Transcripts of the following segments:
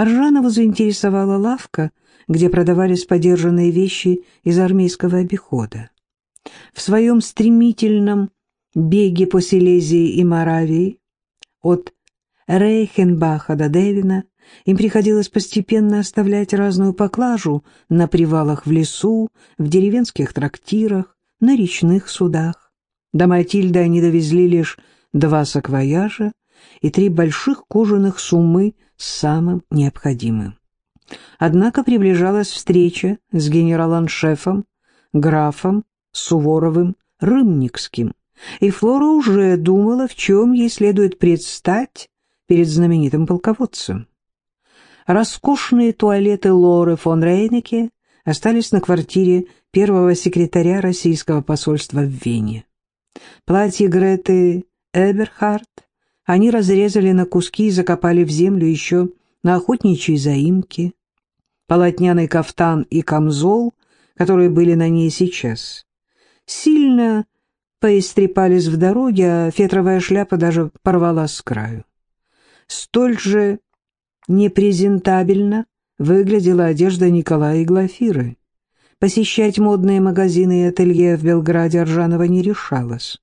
Аржанова заинтересовала лавка, где продавались подержанные вещи из армейского обихода. В своем стремительном беге по Силезии и Моравии от Рейхенбаха до Девина им приходилось постепенно оставлять разную поклажу на привалах в лесу, в деревенских трактирах, на речных судах. До Матильды они довезли лишь два саквояжа и три больших кожаных суммы самым необходимым. Однако приближалась встреча с генерал-аншефом, графом Суворовым Рымникским, и Флора уже думала, в чем ей следует предстать перед знаменитым полководцем. Роскошные туалеты Лоры фон Рейнеке остались на квартире первого секретаря российского посольства в Вене. Платье Греты Эберхард они разрезали на куски и закопали в землю еще на охотничьей заимке. Полотняный кафтан и камзол, которые были на ней сейчас, сильно поистрепались в дороге, а фетровая шляпа даже порвалась с краю. Столь же непрезентабельно выглядела одежда Николая и Глафиры. Посещать модные магазины и ателье в Белграде Аржанова не решалась.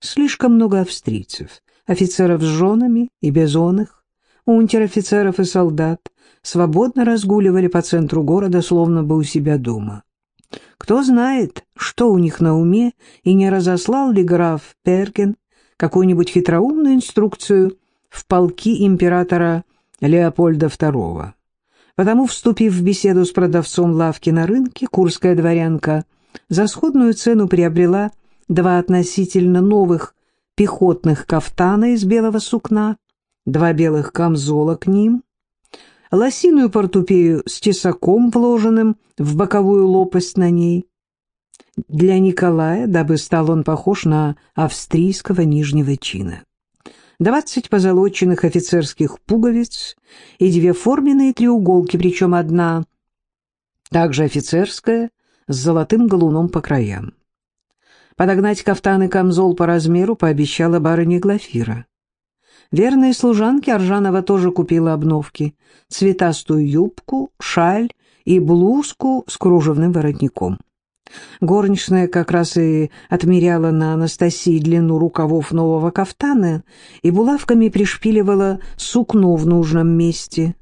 Слишком много австрийцев, офицеров с женами и без оных, унтер-офицеров и солдат свободно разгуливали по центру города, словно бы у себя дома. Кто знает, что у них на уме, и не разослал ли граф Перген какую-нибудь хитроумную инструкцию в полки императора Леопольда II. Потому, вступив в беседу с продавцом лавки на рынке, курская дворянка за сходную цену приобрела два относительно новых пехотных кафтана из белого сукна, два белых камзола к ним, лосиную портупею с тесаком, вложенным в боковую лопасть на ней. Для Николая, дабы стал он похож на австрийского нижнего чина. Двадцать позолоченных офицерских пуговиц и две форменные треуголки, причем одна также офицерская, с золотым галуном по краям. Подогнать кафтан и камзол по размеру пообещала барыня Глафира. Верные служанки Аржанова тоже купила обновки, цветастую юбку, шаль и блузку с кружевным воротником. Горничная как раз и отмеряла на Анастасии длину рукавов нового кафтана и булавками пришпиливала сукно в нужном месте.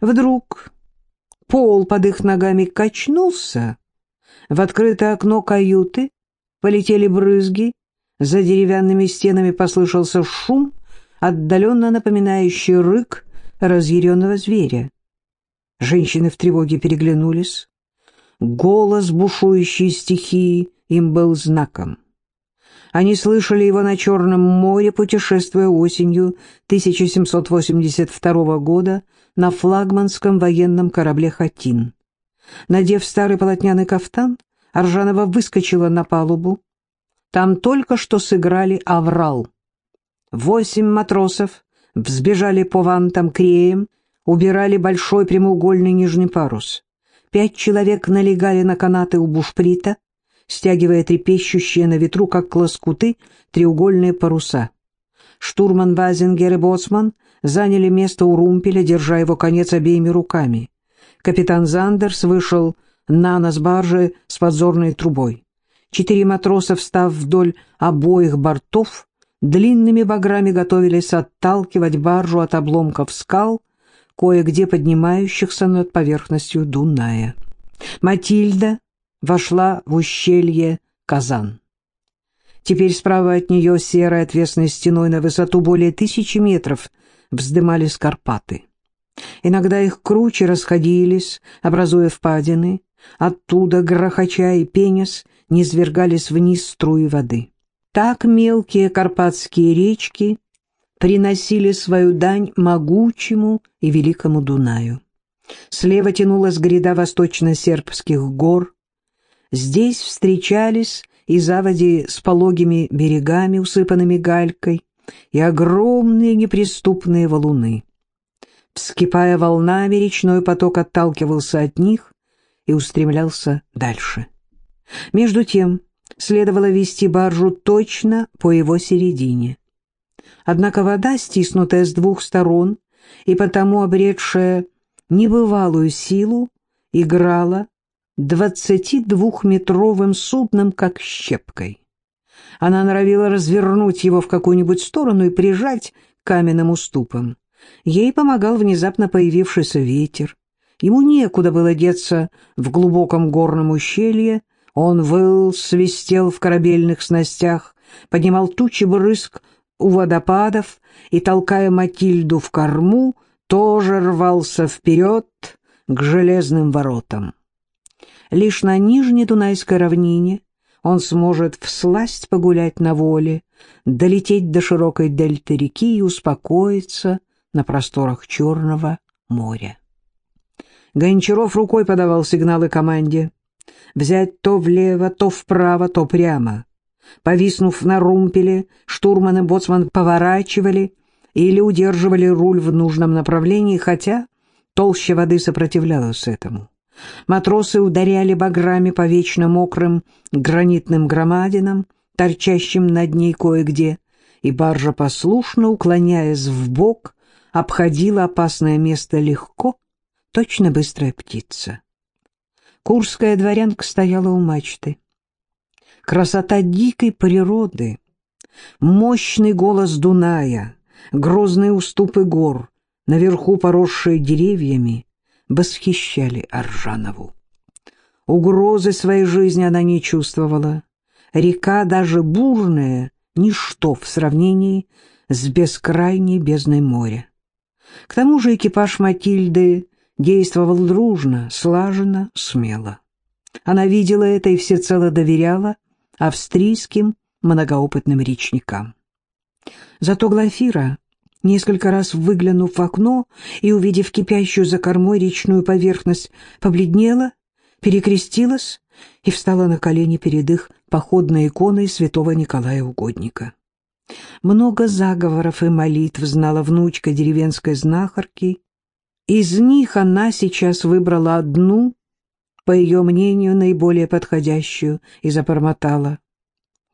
Вдруг пол под их ногами качнулся, в открытое окно каюты полетели брызги, за деревянными стенами послышался шум, отдаленно напоминающий рык разъяренного зверя. Женщины в тревоге переглянулись. Голос бушующей стихии им был знаком. Они слышали его на Черном море, путешествуя осенью 1782 года на флагманском военном корабле «Хатин». Надев старый полотняный кафтан, Аржанова выскочила на палубу. Там только что сыграли аврал. Восемь матросов взбежали по вантам креем, убирали большой прямоугольный нижний парус. Пять человек налегали на канаты у бушприта, стягивая трепещущие на ветру, как клоскуты, треугольные паруса. Штурман Вазингер и Боцман заняли место у румпеля, держа его конец обеими руками. Капитан Зандерс вышел на нос баржи с подзорной трубой. Четыре матроса, встав вдоль обоих бортов, длинными баграми готовились отталкивать баржу от обломков скал, кое-где поднимающихся над поверхностью Дуная. Матильда вошла в ущелье Казан. Теперь справа от нее серой отвесной стеной на высоту более тысячи метров вздымались Карпаты. Иногда их круче расходились, образуя впадины, Оттуда, грохоча и пенясь, низвергались вниз струи воды. Так мелкие карпатские речки приносили свою дань могучему и великому Дунаю. Слева тянулась гряда восточно-сербских гор. Здесь встречались и заводи с пологими берегами, усыпанными галькой, и огромные неприступные валуны. Вскипая волнами, речной поток отталкивался от них и устремлялся дальше. Между тем следовало вести баржу точно по его середине. Однако вода, стиснутая с двух сторон и потому обретшая небывалую силу играла двадцатидвухметровым судном, как щепкой. Она норовила развернуть его в какую-нибудь сторону и прижать каменным уступам. Ей помогал внезапно появившийся ветер. Ему некуда было деться в глубоком горном ущелье. Он выл, свистел в корабельных снастях, поднимал тучи брызг у водопадов и, толкая Матильду в корму, тоже рвался вперед к железным воротам. Лишь на Нижней Дунайской равнине он сможет всласть погулять на воле, долететь до широкой дельты реки и успокоиться на просторах Черного моря. Гончаров рукой подавал сигналы команде. Взять то влево, то вправо, то прямо. Повиснув на румпеле, штурман и боцман поворачивали или удерживали руль в нужном направлении, хотя толща воды сопротивлялась этому. Матросы ударяли баграми по вечно мокрым гранитным громадинам, торчащим над ней кое-где, и баржа, послушно уклоняясь в бок, обходила опасное место легко, точно быстрая птица. Курская дворянка стояла у мачты. Красота дикой природы, мощный голос Дуная, грозные уступы гор, наверху поросшие деревьями, восхищали Аржанову. Угрозы своей жизни она не чувствовала. Река, даже бурная, ничто в сравнении с бескрайней бездной моря. К тому же экипаж Матильды действовал дружно, слаженно, смело. Она видела это и всецело доверяла австрийским многоопытным речникам. Зато Глафира Несколько раз выглянув в окно и увидев кипящую за кормой речную поверхность, побледнела, перекрестилась и встала на колени перед их походной иконой святого Николая Угодника. Много заговоров и молитв знала внучка деревенской знахарки. Из них она сейчас выбрала одну, по ее мнению, наиболее подходящую, и запормотала.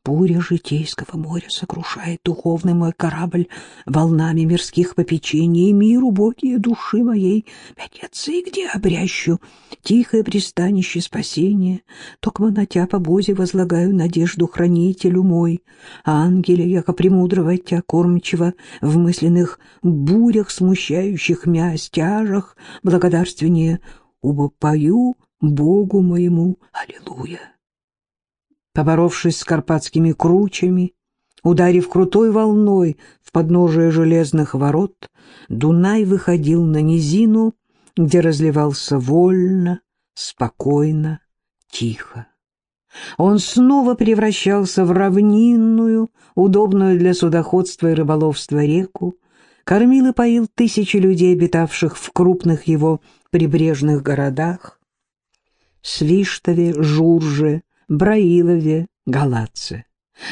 Буря житейского моря сокрушает духовный мой корабль волнами мирских попечений, и мир убогие души моей, мятецы, где обрящу тихое пристанище спасения, токмо на тя по бозе возлагаю надежду хранителю мой, ангеле, яко премудрого тя кормчего в мысленных бурях, смущающих мя стяжах, благодарственнее, убо пою Богу моему, аллилуйя. Поборовшись с карпатскими кручами, ударив крутой волной в подножие железных ворот, Дунай выходил на низину, где разливался вольно, спокойно, тихо. Он снова превращался в равнинную, удобную для судоходства и рыболовства реку, кормил и поил тысячи людей, обитавших в крупных его прибрежных городах, Свиштове, Журже, Браилове, Галатце.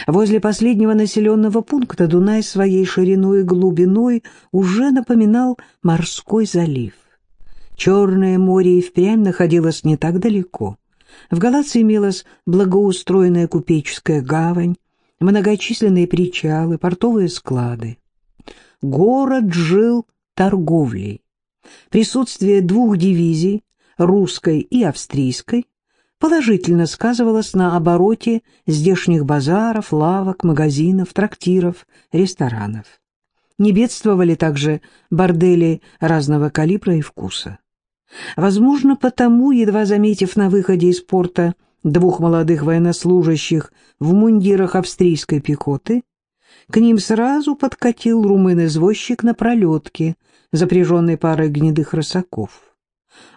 Возле последнего населенного пункта Дунай своей шириной и глубиной уже напоминал морской залив. Черное море и впрямь находилось не так далеко. В Галатце имелась благоустроенная купеческая гавань, многочисленные причалы, портовые склады. Город жил торговлей. Присутствие двух дивизий, русской и австрийской, положительно сказывалось на обороте здешних базаров, лавок, магазинов, трактиров, ресторанов. Не бедствовали также бордели разного калибра и вкуса. Возможно, потому, едва заметив на выходе из порта двух молодых военнослужащих в мундирах австрийской пехоты, к ним сразу подкатил румын-извозчик на пролетке, запряженной парой гнедых рысаков.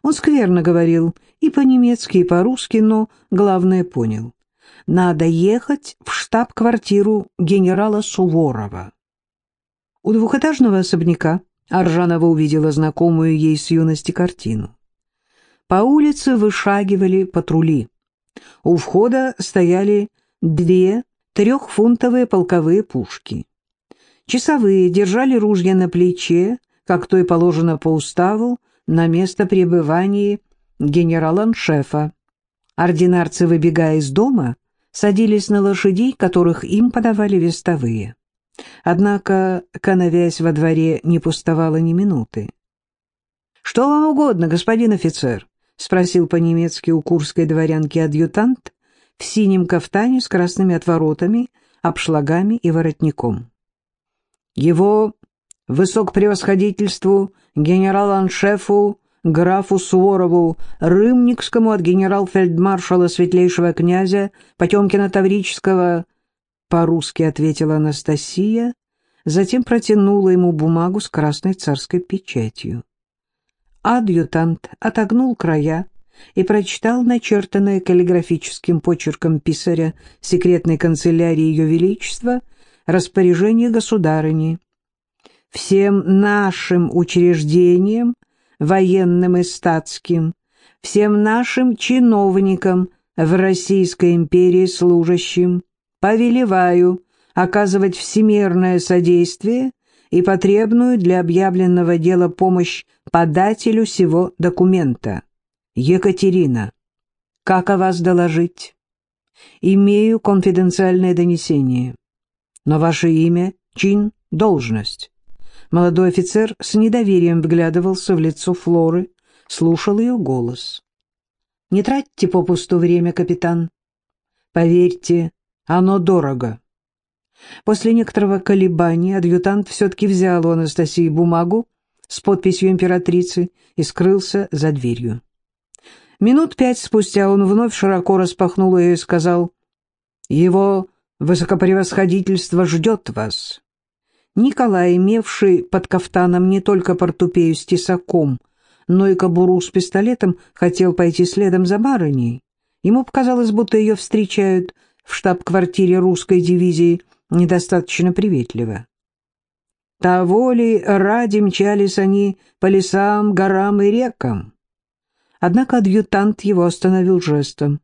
Он скверно говорил и по-немецки, и по-русски, но главное понял. Надо ехать в штаб-квартиру генерала Суворова. У двухэтажного особняка Аржанова увидела знакомую ей с юности картину. По улице вышагивали патрули. У входа стояли две трехфунтовые полковые пушки. Часовые держали ружья на плече, как то и положено по уставу, на место пребывания генерала-шефа. Ординарцы, выбегая из дома, садились на лошадей, которых им подавали вестовые. Однако, коновязь во дворе не пустовала ни минуты. «Что вам угодно, господин офицер?» — спросил по-немецки у курской дворянки адъютант в синем кафтане с красными отворотами, обшлагами и воротником. Его высокопревосходительству генерал-аншефу графу Суворову Рымникскому от генерал-фельдмаршала светлейшего князя Потемкина-Таврического по-русски ответила Анастасия, затем протянула ему бумагу с красной царской печатью. Адъютант отогнул края и прочитал начертанное каллиграфическим почерком писаря секретной канцелярии Ее Величества распоряжение государыни. Всем нашим учреждениям, военным и статским, всем нашим чиновникам в Российской империи служащим, повелеваю оказывать всемирное содействие и потребную для объявленного дела помощь подателю сего документа. Екатерина, как о вас доложить? Имею конфиденциальное донесение. Но ваше имя, чин, должность. Молодой офицер с недоверием вглядывался в лицо Флоры, слушал ее голос. «Не тратьте попусту время, капитан. Поверьте, оно дорого». После некоторого колебания адъютант все-таки взял у Анастасии бумагу с подписью императрицы и скрылся за дверью. Минут пять спустя он вновь широко распахнул ее и сказал, «Его высокопревосходительство ждет вас». Николай, имевший под кафтаном не только портупею с тесаком, но и кобуру с пистолетом, хотел пойти следом за барыней. Ему показалось, будто ее встречают в штаб-квартире русской дивизии недостаточно приветливо. Того ли ради мчались они по лесам, горам и рекам? Однако адъютант его остановил жестом.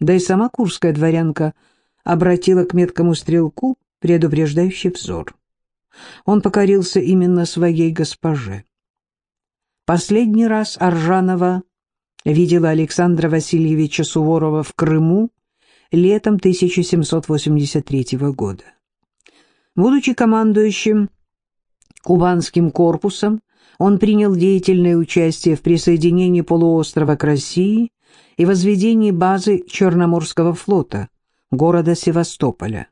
Да и сама курская дворянка обратила к меткому стрелку предупреждающий взор. Он покорился именно своей госпоже. Последний раз Аржанова видела Александра Васильевича Суворова в Крыму летом 1783 года. Будучи командующим Кубанским корпусом, он принял деятельное участие в присоединении полуострова к России и возведении базы Черноморского флота, города Севастополя.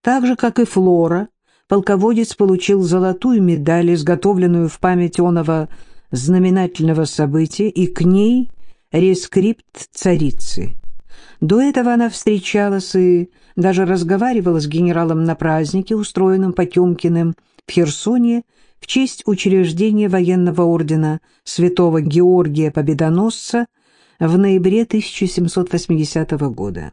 Так же, как и Флора, полководец получил золотую медаль, изготовленную в память оного знаменательного события, и к ней рескрипт царицы. До этого она встречалась и даже разговаривала с генералом на празднике, устроенном Потемкиным в Херсоне в честь учреждения военного ордена святого Георгия Победоносца в ноябре 1780 года.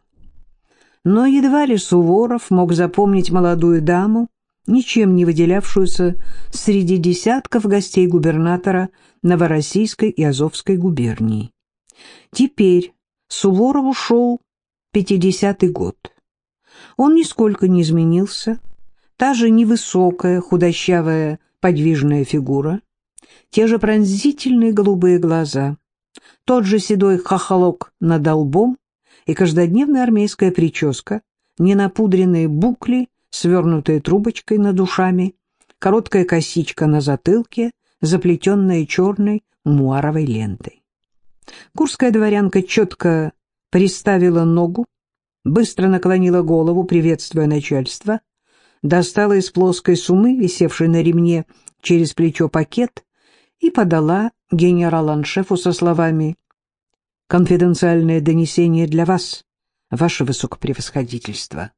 Но едва ли Суворов мог запомнить молодую даму, ничем не выделявшуюся среди десятков гостей губернатора Новороссийской и Азовской губернии. Теперь Суворову шел 50-й год. Он нисколько не изменился, та же невысокая, худощавая, подвижная фигура, те же пронзительные голубые глаза, тот же седой хохолок над лбом и каждодневная армейская прическа, ненапудренные букли, свернутые трубочкой над ушами, короткая косичка на затылке, заплетенная черной муаровой лентой. Курская дворянка четко приставила ногу, быстро наклонила голову, приветствуя начальство, достала из плоской сумы, висевшей на ремне через плечо пакет, и подала генерал-аншефу со словами «Конфиденциальное донесение для вас, ваше высокопревосходительство».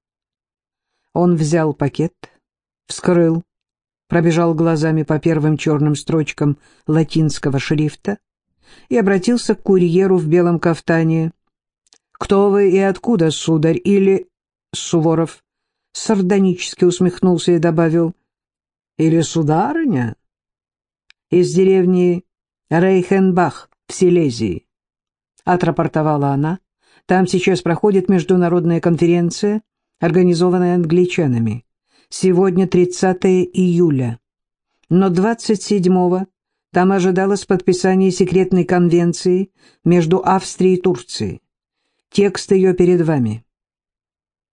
Он взял пакет, вскрыл, пробежал глазами по первым черным строчкам латинского шрифта и обратился к курьеру в белом кафтане. «Кто вы и откуда, сударь?» Или Суворов сардонически усмехнулся и добавил. «Или сударыня?» «Из деревни Рейхенбах в Силезии», — отрапортовала она. «Там сейчас проходит международная конференция, организованная англичанами. Сегодня 30 июля. Но 27-го там ожидалось подписание секретной конвенции между Австрией и Турцией. Текст ее перед вами.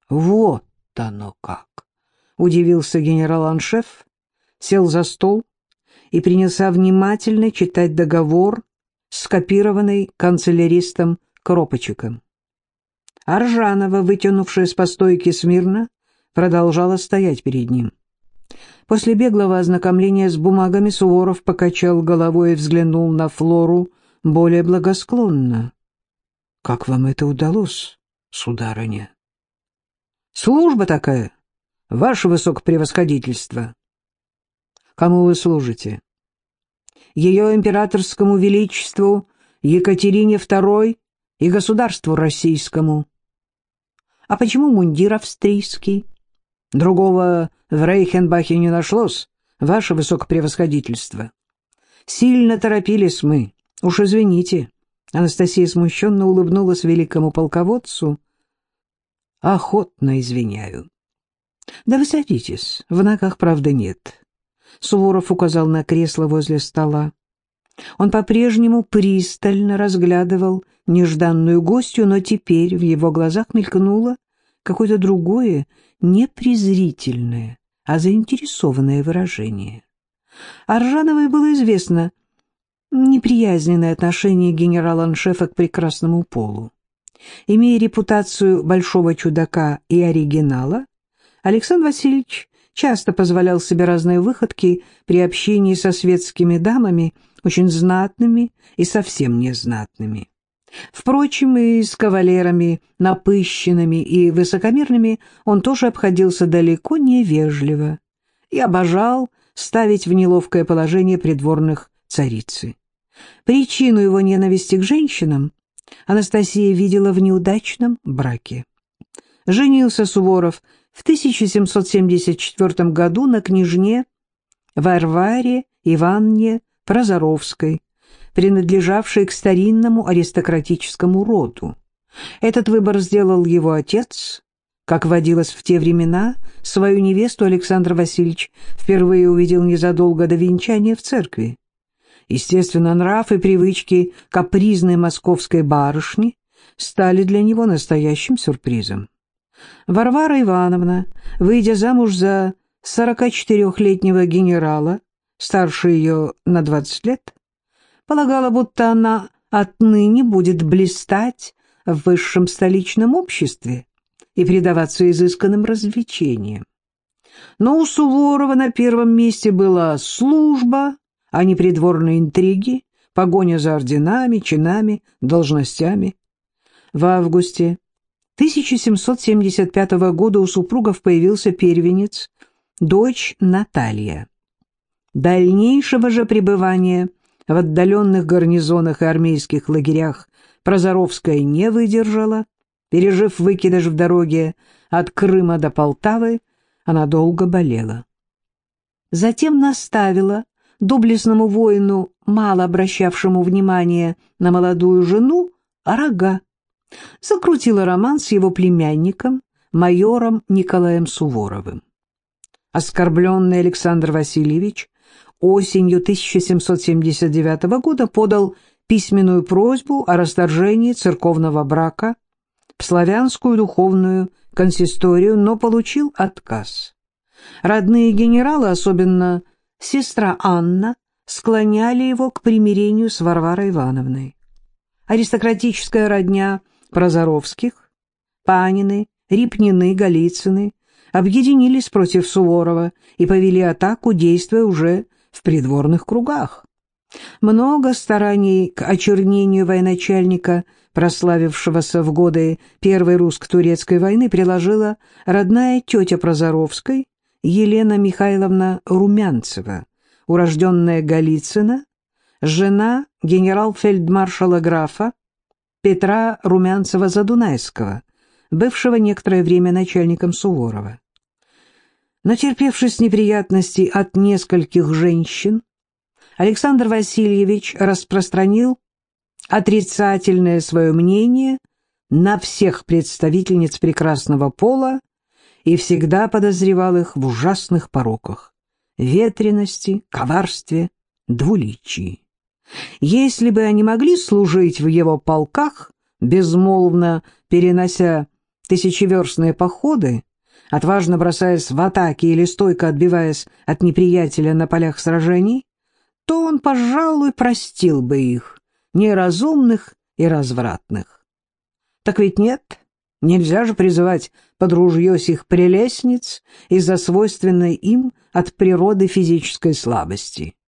Вот оно как! Удивился генерал-аншеф, сел за стол и принялся внимательно читать договор, скопированный канцеляристом Кропочиком. Аржанова, вытянувшая с постойки смирно, продолжала стоять перед ним. После беглого ознакомления с бумагами Суворов покачал головой и взглянул на Флору более благосклонно. — Как вам это удалось, сударыня? — Служба такая, ваше высокопревосходительство. — Кому вы служите? — Ее императорскому величеству Екатерине II и государству российскому. — А почему мундир австрийский? Другого в Рейхенбахе не нашлось, ваше высокопревосходительство. Сильно торопились мы, уж извините. Анастасия смущенно улыбнулась великому полководцу. Охотно извиняю. Да вы садитесь, в ногах, правда, нет. Суворов указал на кресло возле стола. Он по-прежнему пристально разглядывал нежданную гостью, но теперь в его глазах мелькнуло какое-то другое, не презрительное, а заинтересованное выражение. Аржановой было известно неприязненное отношение генерала-аншефа к прекрасному полу. Имея репутацию большого чудака и оригинала, Александр Васильевич часто позволял себе разные выходки при общении со светскими дамами, очень знатными и совсем незнатными. Впрочем, и с кавалерами, напыщенными и высокомерными он тоже обходился далеко невежливо и обожал ставить в неловкое положение придворных царицы. Причину его ненависти к женщинам Анастасия видела в неудачном браке. Женился Суворов в 1774 году на княжне Варваре Иванне Прозоровской, принадлежавшей к старинному аристократическому роду. Этот выбор сделал его отец. Как водилось в те времена, свою невесту Александр Васильевич впервые увидел незадолго до венчания в церкви. Естественно, нрав и привычки капризной московской барышни стали для него настоящим сюрпризом. Варвара Ивановна, выйдя замуж за 44-летнего генерала, старше ее на 20 лет, полагала, будто она отныне будет блистать в высшем столичном обществе и предаваться изысканным развлечениям. Но у Суворова на первом месте была служба, а не придворные интриги, погоня за орденами, чинами, должностями. В августе 1775 года у супругов появился первенец, дочь Наталья. Дальнейшего же пребывания в отдаленных гарнизонах и армейских лагерях Прозоровская не выдержала. Пережив выкидыш в дороге от Крыма до Полтавы, она долго болела. Затем наставила доблестному воину, мало обращавшему внимания на молодую жену, рога. Закрутила роман с его племянником, майором Николаем Суворовым. Оскорбленный Александр Васильевич осенью 1779 года подал письменную просьбу о расторжении церковного брака в славянскую духовную консисторию, но получил отказ. Родные генералы, особенно сестра Анна, склоняли его к примирению с Варварой Ивановной. Аристократическая родня Прозоровских, Панины, Рипнины, Голицыны объединились против Суворова и повели атаку, действуя уже в придворных кругах. Много стараний к очернению военачальника, прославившегося в годы Первой русско-турецкой войны, приложила родная тетя Прозоровской, Елена Михайловна Румянцева, урожденная Голицына, жена генерал-фельдмаршала графа Петра Румянцева-Задунайского, бывшего некоторое время начальником Суворова. Натерпевшись неприятностей от нескольких женщин, Александр Васильевич распространил отрицательное свое мнение на всех представительниц прекрасного пола и всегда подозревал их в ужасных пороках — ветренности, коварстве, двуличии. Если бы они могли служить в его полках, безмолвно перенося тысячеверстные походы, отважно бросаясь в атаки или стойко отбиваясь от неприятеля на полях сражений, то он, пожалуй, простил бы их, неразумных и развратных. Так ведь нет, нельзя же призывать под ружье сих прелестниц из-за свойственной им от природы физической слабости.